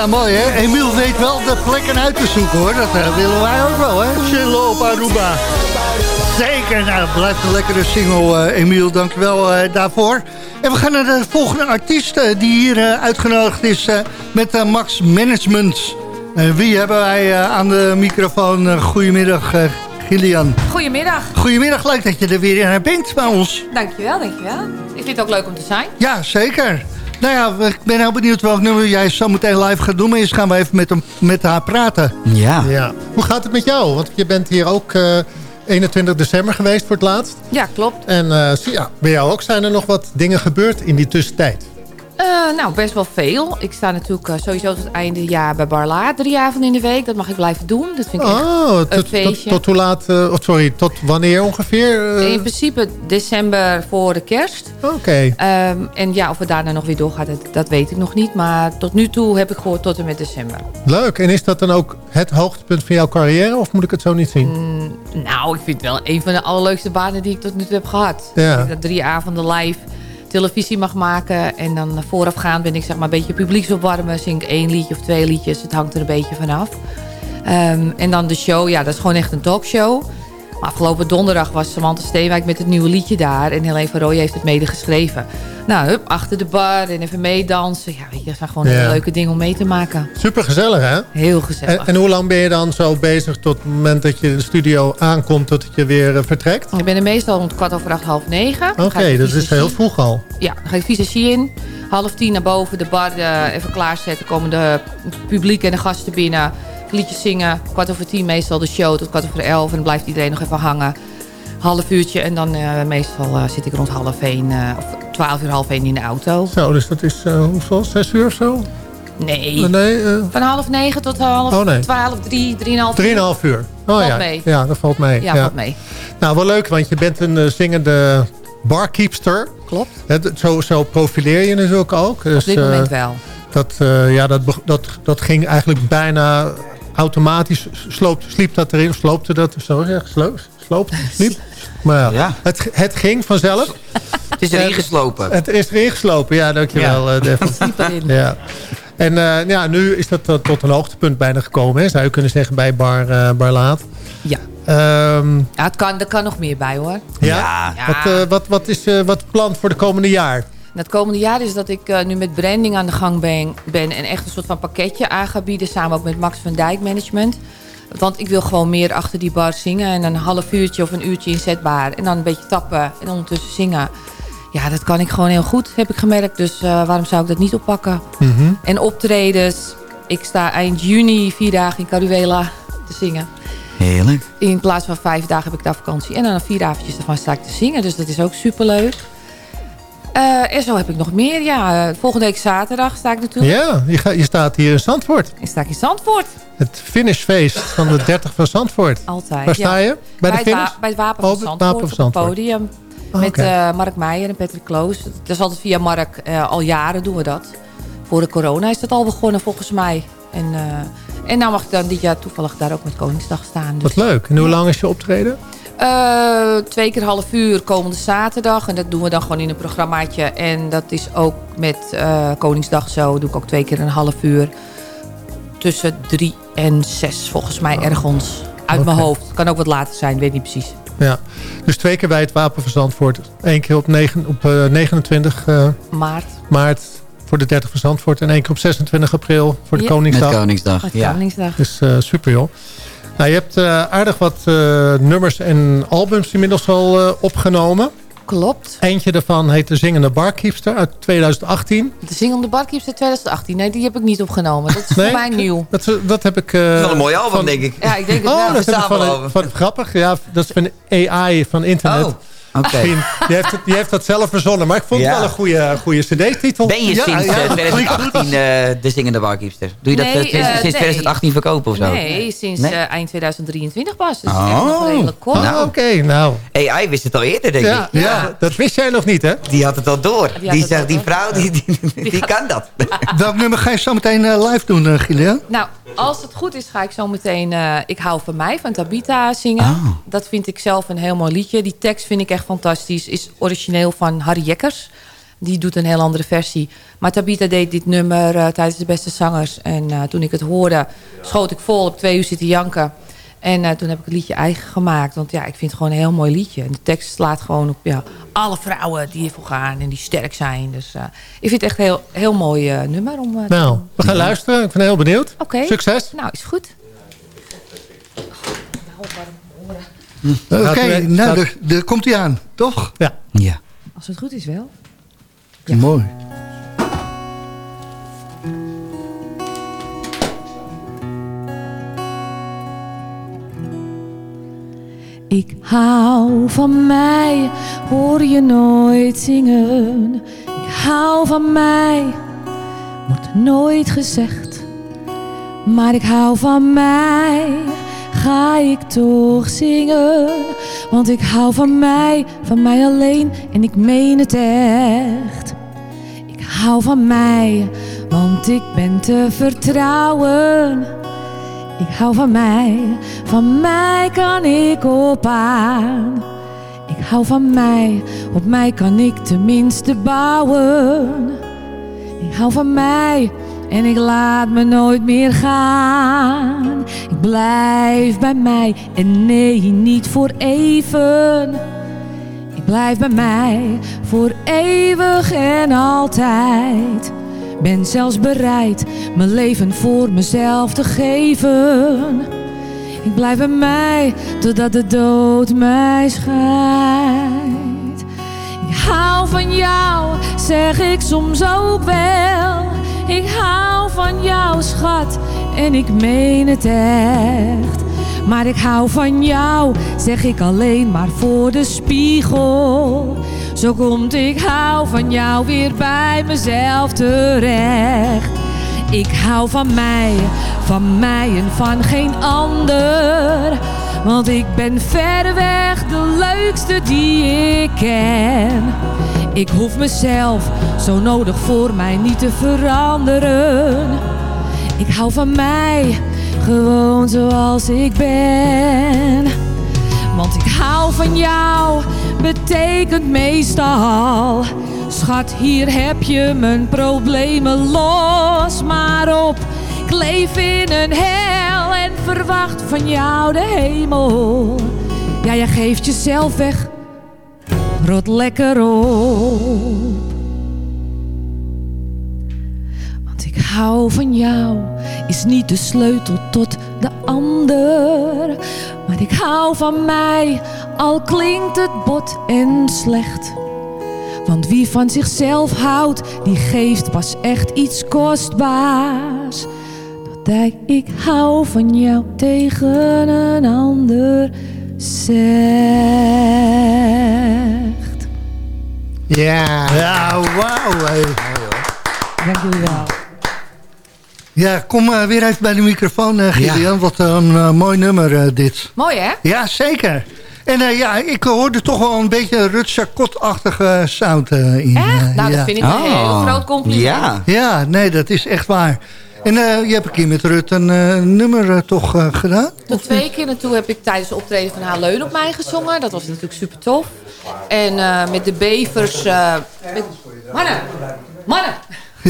Ja, mooi hè. Emiel weet wel de plekken uit te zoeken hoor. Dat uh, willen wij ook wel hè. Chillen op Aruba. Zeker, nou blijft een lekkere single uh, Emiel. Dankjewel uh, daarvoor. En we gaan naar de volgende artiest die hier uitgenodigd is met Max Management. wie hebben wij aan de microfoon? goedemiddag Gillian. Goedemiddag. Goedemiddag, leuk dat je er weer bent bij ons. Dankjewel, dankjewel. Ik vind het ook leuk om te zijn. Ja, zeker. Nou ja, ik ben heel benieuwd welk nummer jij zo meteen live gaat doen. Maar eerst gaan we even met, hem, met haar praten. Ja. ja. Hoe gaat het met jou? Want je bent hier ook uh, 21 december geweest voor het laatst. Ja, klopt. En uh, ja, bij jou ook zijn er nog wat dingen gebeurd in die tussentijd. Eh, nou, best wel veel. Ik sta natuurlijk uh, sowieso tot het einde jaar bij Barla. Drie avonden in de week. Dat mag ik blijven doen. Dat vind ik oh, echt tot, tot, tot, hoe laat? Uh, sorry, tot wanneer ongeveer? In principe december voor de kerst. Oké. Okay. Um, en ja, of het daarna nog weer doorgaat, dat, dat, weet ik nog niet. Maar tot nu toe heb ik gehoord tot en met december. Leuk. En is dat dan ook het hoogtepunt van jouw carrière? Of moet ik het zo niet zien? Mm, nou, ik vind het wel een van de allerleukste banen die ik tot nu toe heb gehad. Ja. Dat drie avonden live televisie mag maken. En dan voorafgaand ben ik zeg maar een beetje publieksopwarmen. Zing ik één liedje of twee liedjes. Het hangt er een beetje vanaf. Um, en dan de show. Ja, dat is gewoon echt een talkshow. Afgelopen donderdag was Samantha Steenwijk met het nieuwe liedje daar. En Helene van Rooij heeft het mede geschreven. Nou, hup, achter de bar en even meedansen. Ja, weet je, dat zijn gewoon ja. leuke dingen om mee te maken. Super gezellig, hè? Heel gezellig. En, en, hoe lang ben je dan zo bezig tot het moment dat je de studio aankomt... tot je weer uh, vertrekt? Ik ben er meestal om kwart over acht, half negen. Oké, okay, dat is heel vroeg al. Ja, dan ga ik visagie in. Half tien naar boven, de bar uh, even klaarzetten. Komen de publiek en de gasten binnen. Liedjes zingen. Kwart over tien meestal de show tot kwart over elf. En dan blijft iedereen nog even hangen half uurtje. En dan uh, meestal uh, zit ik rond half één, uh, of twaalf uur, half één in de auto. Zo, dus dat is hoeveel? Zes uur of zo? Nee. nee Van half negen tot half oh, nee. twaalf, drie, drieënhalf uur. Drieënhalf uur. Oh valt ja. mee. Ja, dat valt mee. Ja, ja, valt mee. Nou, wel leuk, want je bent een zingende barkeepster. Klopt. Het, zo, zo profileer je natuurlijk ook. Dus, Op dit moment wel. Dat, ja, dat, dat, dat ging eigenlijk bijna automatisch sloopt, sliep dat erin, sloopte dat, zo zeg, sloop, sloopt, sliep. Maar ja, Het, het ging vanzelf. Het is erin geslopen. Het is erin geslopen, ja, dankjewel. Ja. Uh, ja. En uh, ja, nu is dat tot een hoogtepunt bijna gekomen, hè, zou je kunnen zeggen, bij Bar, uh, bar Laat. Ja. Um, ja, het kan, er kan nog meer bij, hoor. Ja? ja. Wat, wat, wat is wat plan voor de komende jaar? Het komende jaar is dat ik uh, nu met branding aan de gang ben, ben... en echt een soort van pakketje aan ga bieden... samen ook met Max van Dijk Management. Want ik wil gewoon meer achter die bar zingen... en een half uurtje of een uurtje inzetbaar... en dan een beetje tappen en ondertussen zingen. Ja, dat kan ik gewoon heel goed, heb ik gemerkt. Dus uh, waarom zou ik dat niet oppakken? Mm -hmm. En optredens. Ik sta eind juni vier dagen in Caruela te zingen. Heerlijk. In plaats van vijf dagen heb ik daar vakantie. En dan vier avondjes daarvan sta ik te zingen. Dus dat is ook superleuk. Uh, en zo heb ik nog meer. Ja, uh, volgende week zaterdag sta ik natuurlijk. Ja, je, ga, je staat hier in Zandvoort. Ik sta in Zandvoort. Het finishfeest van de 30 van Zandvoort. Altijd. Waar sta je? Bij, bij de finish? bij het Wapen van, oh, Zandvoort, Wapen van Zandvoort. Op het podium. Oh, met okay. uh, Mark Meijer en Patrick Kloos. Dat is altijd via Mark. al jaren doen we dat. Voor de corona is dat al begonnen volgens mij. En, en nou mag ik dan dit jaar toevallig daar ook met Koningsdag staan. Dus. Wat leuk. En hoe lang is je optreden? Uh, twee keer half uur komende zaterdag. En dat doen we dan gewoon in een programmaatje. En dat is ook met uh, Koningsdag zo. Doe ik ook twee keer een half uur. Tussen drie en zes volgens mij oh. ergens. Uit okay. mijn hoofd. Kan ook wat later zijn, weet niet precies. Ja, dus twee keer bij het Wapen van Zandvoort. Eén keer op, negen, op uh, 29 maart. maart voor de 30 van Zandvoort. En één keer op 26 april voor de ja. Koningsdag. Met Koningsdag, Met ja. Koningsdag. Dus super joh. Nou, je hebt uh, aardig wat uh, nummers en albums inmiddels al uh, opgenomen. Klopt. Eentje daarvan heet De Zingende Barkeepster uit 2018. De Zingende Barkeepster 2018. Nee, die heb ik niet opgenomen. Dat is nee, voor mij nieuw. Dat, dat heb ik... dat is wel een mooi album, van, denk ik. Ja, ik denk het oh, wel. dat is van, van, grappig. Ja, dat is van AI van internet. Oh. Okay. Die, heeft het, die heeft dat zelf verzonnen. Maar ik vond het ja. wel een goede, goede cd-titel. Ben je ja, sinds ja, uh, 2018 uh, de zingende barkeepster? Doe je nee, dat uh, sinds, sinds nee. 2018 verkopen of zo? Nee, sinds nee? eind 2023 pas. Dus oh. nog redelijk kort. Nou, Oké, okay, nou. AI wist het al eerder, denk ja, ik. Ja, dat wist jij nog niet, hè? Die had het al door. Die, die zegt, die vrouw, die, die, die, die kan dat. Welk nummer ga je zo meteen live doen, Gillian? Nou, als het goed is, ga ik zo meteen uh, Ik hou van mij van Tabita zingen. Oh. Dat vind ik zelf een heel mooi liedje. Die tekst vind ik echt fantastisch. Is origineel van Harry Jekkers. Die doet een heel andere versie. Maar Tabita deed dit nummer uh, tijdens de beste zangers. En uh, toen ik het hoorde, schoot ik vol op twee uur zitten janken. En uh, toen heb ik het liedje eigen gemaakt. Want ja, ik vind het gewoon een heel mooi liedje. En de tekst slaat gewoon op ja, alle vrouwen die hiervoor gaan en die sterk zijn. Dus ik vind het echt een heel, heel mooi nummer. Om, nou, we gaan luisteren. Ik ben heel benieuwd. Okay. Succes. Nou, is goed. Oké, okay, nou, daar komt hij aan, toch? Ja. ja. Als het goed is wel. Ja. Mooi. Ik hou van mij, hoor je nooit zingen. Ik hou van mij, wordt nooit gezegd. Maar ik hou van mij, ga ik toch zingen. Want ik hou van mij, van mij alleen en ik meen het echt. Ik hou van mij, want ik ben te vertrouwen. Ik hou van mij, van mij kan ik op aan. Ik hou van mij, op mij kan ik tenminste bouwen. Ik hou van mij en ik laat me nooit meer gaan. Ik blijf bij mij en nee, niet voor even. Ik blijf bij mij voor eeuwig en altijd. Ben zelfs bereid mijn leven voor mezelf te geven. Ik blijf bij mij totdat de dood mij scheidt. Ik hou van jou, zeg ik soms ook wel. Ik hou van jou, schat, en ik meen het echt. Maar ik hou van jou, zeg ik alleen maar voor de spiegel. Zo komt ik hou van jou weer bij mezelf terecht. Ik hou van mij, van mij en van geen ander. Want ik ben verreweg de leukste die ik ken. Ik hoef mezelf zo nodig voor mij niet te veranderen. Ik hou van mij, gewoon zoals ik ben. Want ik hou van jou, betekent meestal. Schat, hier heb je mijn problemen los maar op. Ik leef in een hel en verwacht van jou de hemel. Ja, jij geeft jezelf weg, rot lekker op. Want ik hou van jou, is niet de sleutel tot de ander. Maar ik hou van mij, al klinkt het bot en slecht. Want wie van zichzelf houdt, die geeft pas echt iets kostbaars. Dat ik, hou van jou tegen een ander zegt. Ja. Ja, wauw. Hey. Dank jullie wel. Ja, kom eh, weer even bij de microfoon, uh, Gideon. Wat een eh, mooi nummer dit. Mooi hè? Ja, zeker. En eh, ja, ik hoorde toch wel een beetje een Rutschakot-achtige sound eh, in. Echt? Nou, ja. dat vind ik een heel groot compliment. Ja. ja, nee, dat is echt waar. En eh, je hebt een keer met Rut een eh, nummer eh, toch gedaan? Tot twee keer naartoe heb ik tijdens de optreden van Haar Leun op mij gezongen. Dat was natuurlijk super tof. En eh, met de bevers... eh, met... Mannen! Mannen!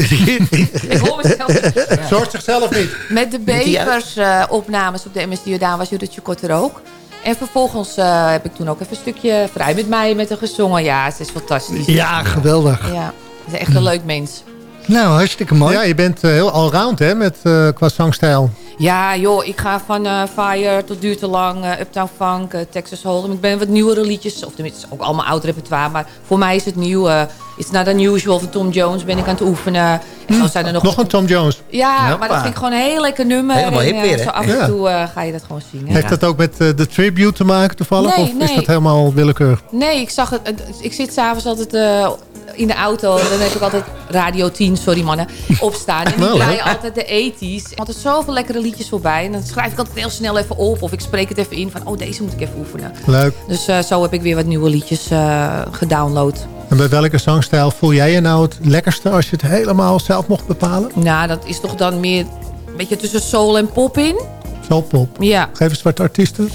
ik hoor mezelf niet. Zorgt zichzelf niet. Met de bevers eh, opnames op de MSD Jordaan was Judithje Kort er ook. En vervolgens eh, heb ik toen ook even een stukje Vrij met mij met haar gezongen. Ja, ze is fantastisch. Ja, geweldig. Ja, ze is echt een leuk mens. Nou, hartstikke mooi. Ja, je bent eh, heel allround hè, met, eh, qua zangstijl. Ja, joh, ik ga van eh, Fire tot Duurt te Lang, eh, Uptown Funk, Texas Hold'em. Ik ben wat nieuwere liedjes, of tenminste ook allemaal oud repertoire. Maar voor mij is het nieuw. eh It's Not Unusual van Tom Jones ben ik aan het oefenen. En zo zijn er nog... Nog een Tom Jones. Ja, maar dat vind ik gewoon een heel lekker nummer. Helemaal hip weer, hè? Zo af en toe eh, ga je dat gewoon zingen. Heeft dat ook met eh, de tribute te maken toevallig? Nee, of is dat helemaal willekeurig? Nee, ik zag het. Ik zit s'avonds altijd eh, in de auto. Dan heb ik altijd Radio 10, sorry mannen, opstaan. En hè? draaien altijd de 80s. Altijd zoveel lekkere liedjes voorbij. En dan schrijf ik altijd heel snel even op. Of ik spreek het even in van, oh deze moet ik even oefenen. Leuk. Dus eh, zo heb ik weer wat nieuwe liedjes eh, gedownload. En bij welke zangstijl voel jij je nou het lekkerste als je het helemaal zelf mocht bepalen? Nou, dat is toch dan meer een beetje tussen soul en pop in. Soulpop. Ja. Geef eens wat artiesten.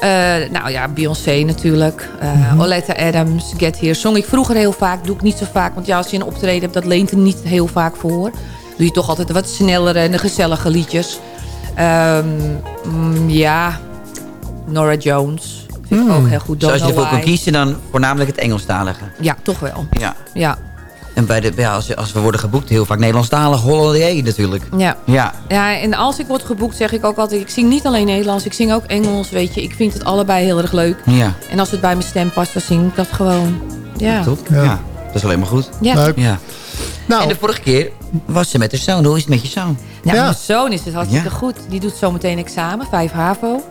Eh, nou ja, Beyoncé natuurlijk. Eh Mhm. Oletta Adams, Get Here. Zong ik vroeger heel vaak, doe ik niet zo vaak. Want ja, als je een optreden hebt, dat leent er niet heel vaak voor. Doe je toch altijd de wat snellere en de gezellige liedjes. Ehm, mm, ja, Nora Jones. Vind ik ook heel goed. Dus als je ervoor kan kiezen, dan voornamelijk het Engelstalige. Ja, toch wel. Ja. Ja. En bij de, ja, als, als we worden geboekt, heel vaak Nederlandstalig, Hollandier natuurlijk. Ja. Ja. ja, en als ik word geboekt zeg ik ook altijd... ik zing niet alleen Nederlands, ik zing ook Engels, weet je. Ik vind het allebei heel erg leuk. Ja. En als het bij mijn stem past, dan zing ik dat gewoon. Ja. Top. Ja. Dat is alleen maar goed. Ja. Leuk. ja. Nou. En de vorige keer was ze met de zoon. Hoe is het met je zoon? Ja, mijn zoon is het hartstikke Ja. goed. Die doet zometeen examen, 5 HAVO.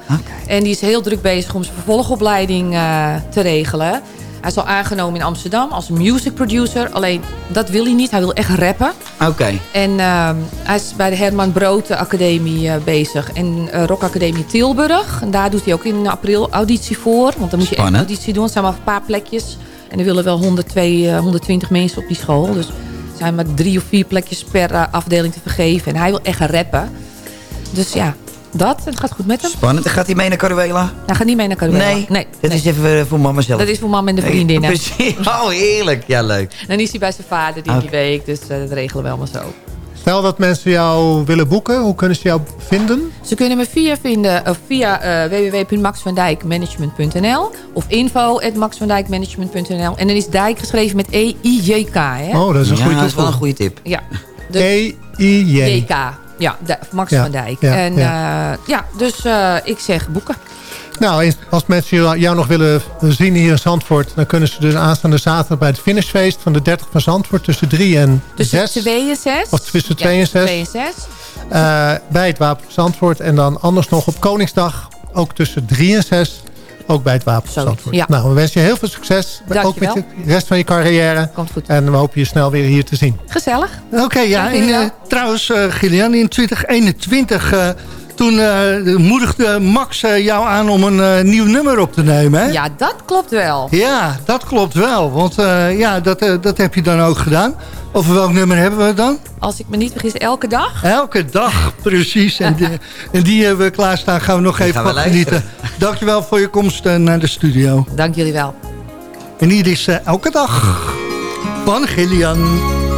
En die is heel druk bezig om zijn vervolgopleiding eh, te regelen. Hij is al aangenomen in Amsterdam als music producer. Alleen dat wil hij niet. Hij wil echt rappen. Oké. En ehm, hij is bij de Herman Brood Academie eh, bezig. En uh, Rock Academie Tilburg. En daar doet hij ook in april auditie voor. Want dan moet je echt auditie doen. Er zijn maar een paar plekjes. En er willen wel 102, eh, 120 mensen op die school. Dus er zijn maar drie of vier plekjes per eh, afdeling te vergeven. En hij wil echt rappen. Dus ja, dat. Het gaat goed met hem. Spannend. Gaat hij mee naar Caruela? Hij gaat niet mee naar Caruela. Nee, nee. dat is even eh, voor mama zelf. Dat is voor mama en de vriendinnen. Precies. Oh, heerlijk. Ja, leuk. Dan is hij bij zijn vader die, week. Dus eh, dat regelen we allemaal zo. Stel dat mensen jou willen boeken. Hoe kunnen ze jou vinden? Ze kunnen me via vinden of via eh www.maxvandijkmanagement.nl of info.maxvandijkmanagement.nl En dan is Dijk geschreven met E-I-J-K. Oh, dat is een Ja, goede dat is wel een goede tip. Ja. Dus E-I-J. Ja, de- Max Ja, van Dijk. ja, en ja. ja, ja dus eh, ik zeg boeken. Nou, als mensen jou- nog willen zien hier in Zandvoort... dan kunnen ze dus aanstaande zaterdag bij het finishfeest van de 30 van Zandvoort... tussen 3 en Tussen 6. 2 en 6. Of tussen 2 en 6. 2 en 6. eh, bij het Wapen van Zandvoort. En dan anders nog op Koningsdag, ook tussen 3 en 6... ook bij het Wapen ja. Nou, we wensen je heel veel succes. Ook met de rest van je carrière. Komt goed. En we hopen je snel weer hier te zien. Gezellig. Oké, ja. Dank En, eh, trouwens, eh Gillian, in 2021... toen eh, moedigde Max eh, jou aan om een eh, nieuw nummer op te nemen, hè? Ja, dat klopt wel. Ja, dat klopt wel. Want eh, ja, dat, dat heb je dan ook gedaan. Over welk nummer hebben we het dan? Als ik me niet vergis, elke dag. Elke dag, precies. En die, en die hebben we klaarstaan. Gaan we nog even gaan we van genieten. Dankjewel voor je komst naar de studio. Dank jullie wel. En hier is elke dag van Gillian.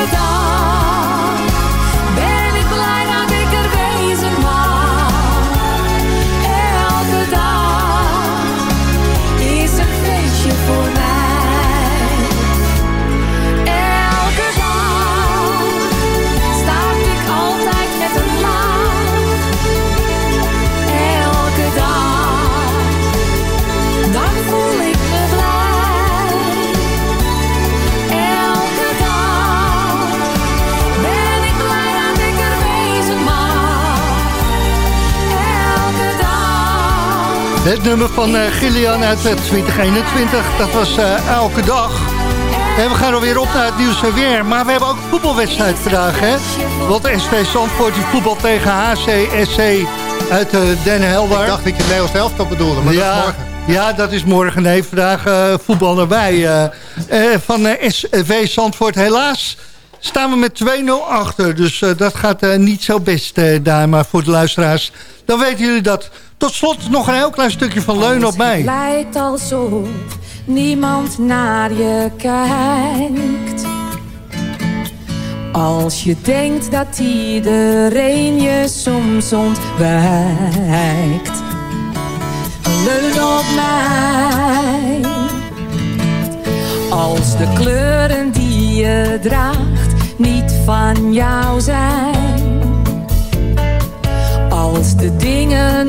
Elke Het nummer van eh, Gillian uit eh, 2021, dat was eh, elke dag. En we gaan alweer op naar het nieuws en weer. Maar we hebben ook een voetbalwedstrijd vandaag, hè? Want SV Zandvoort die voetbal tegen HCSC uit eh, Den Helder. Ik dacht dat je het Nederlands elftal bedoelde, maar ja, dat is morgen. Ja, dat is morgen. Nee, vandaag eh, voetbal erbij. eh, eh, van eh, SV Zandvoort. Helaas staan we met 2-0 achter. Dus eh, dat gaat eh, niet zo best eh, daar. Maar voor de luisteraars, dan weten jullie dat. Tot slot nog een heel klein stukje van Leun op mij. Het lijkt alsof niemand naar je kijkt. Als je denkt dat iedereen je soms ontwijkt. Leun op mij. Als de kleuren die je draagt niet van jou zijn. Als de dingen...